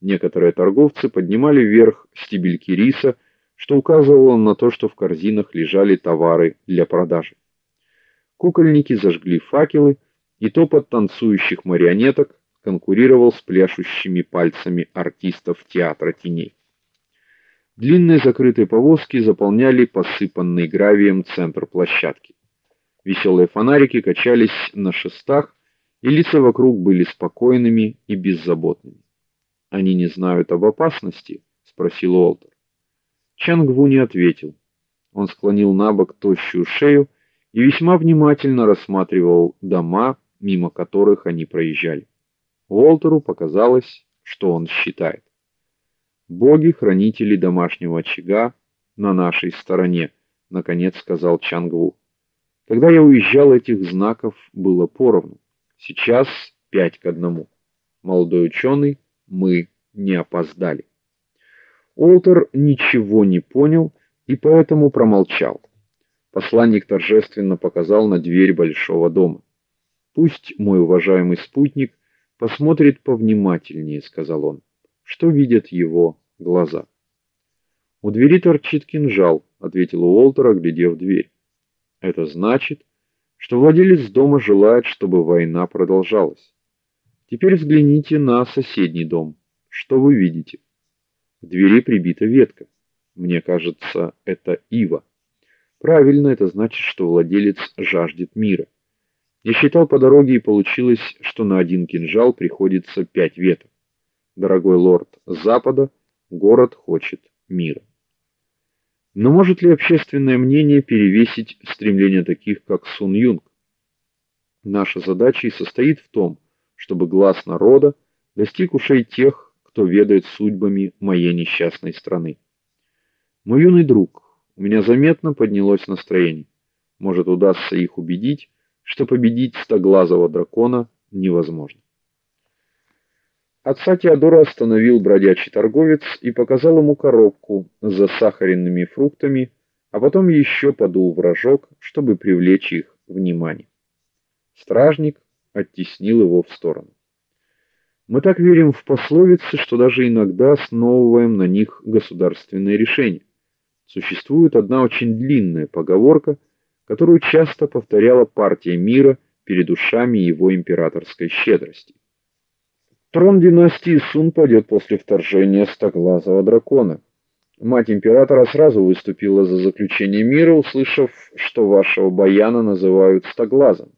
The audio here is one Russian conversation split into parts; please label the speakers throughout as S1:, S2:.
S1: Некоторые торговцы поднимали вверх стебельки риса, что указывало на то, что в корзинах лежали товары для продажи. Кукольники зажгли факелы, и топот танцующих марионеток конкурировал с пляшущими пальцами артистов театра теней. Длинные закрытые повозки заполняли посыпанный гравием центр площадки. Веселые фонарики качались на шестах, и лица вокруг были спокойными и беззаботными. Они не знают об опасности, спросил Уолтер. Чангву не ответил. Он склонил набок тощую шею и весьма внимательно рассматривал дома, мимо которых они проезжали. Уолтеру показалось, что он считает. Боги хранители домашнего очага на нашей стороне, наконец сказал Чангву. Когда я уезжал, этих знаков было поровну. Сейчас пять к одному. Молодой ученый, мы не опоздали. Олтер ничего не понял и поэтому промолчал. Посланник торжественно показал на дверь большого дома. Пусть мой уважаемый спутник посмотрит повнимательнее, сказал он что видят его глаза. У двери торчит кинжал, ответил Уолтер, оглядев дверь. Это значит, что владелец дома желает, чтобы война продолжалась. Теперь взгляните на соседний дом. Что вы видите? В двери прибита ветка. Мне кажется, это ива. Правильно, это значит, что владелец жаждет мира. Я считал по дороге и получилось, что на один кинжал приходится пять веток дорогой лорд Запада, город хочет мира. Но может ли общественное мнение перевесить стремление таких, как Сун Юнг? Наша задача и состоит в том, чтобы глаз народа достиг ушей тех, кто ведает судьбами моей несчастной страны. Мой юный друг, у меня заметно поднялось настроение. Может, удастся их убедить, что победить стоглазого дракона невозможно. Отца Теодора остановил бродячий торговец и показал ему коробку с засахаренными фруктами, а потом еще подул в рожок, чтобы привлечь их внимание. Стражник оттеснил его в сторону. Мы так верим в пословицы, что даже иногда основываем на них государственные решения. Существует одна очень длинная поговорка, которую часто повторяла партия мира перед ушами его императорской щедрости. Трон династии Сун пойдет после вторжения стоглазого дракона. Мать императора сразу выступила за заключение мира, услышав, что вашего баяна называют стоглазым.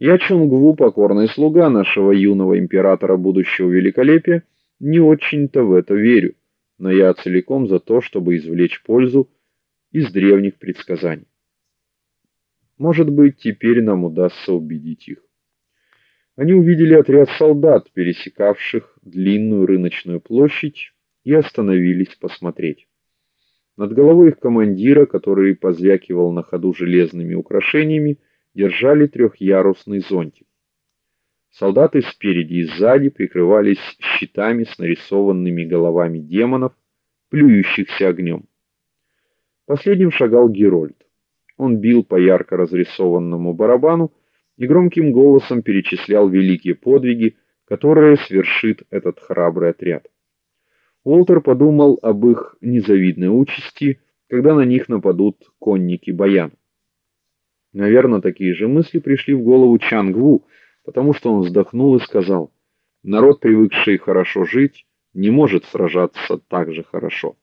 S1: Я Чунгву, покорный слуга нашего юного императора будущего великолепия, не очень-то в это верю, но я целиком за то, чтобы извлечь пользу из древних предсказаний. Может быть, теперь нам удастся убедить их. Они увидели отряд солдат, пересекавших длинную рыночную площадь, и остановились посмотреть. Над головой их командира, который позвякивал на ходу железными украшениями, держали трехъярусный зонтик. Солдаты спереди и сзади прикрывались щитами с нарисованными головами демонов, плюющихся огнем. Последним шагал Герольд. Он бил по ярко разрисованному барабану, и громким голосом перечислял великие подвиги, которые свершит этот храбрый отряд. Уолтер подумал об их незавидной участи, когда на них нападут конники Баян. Наверное, такие же мысли пришли в голову Чангву, потому что он вздохнул и сказал: "Народ, привыкший хорошо жить, не может сражаться так же хорошо".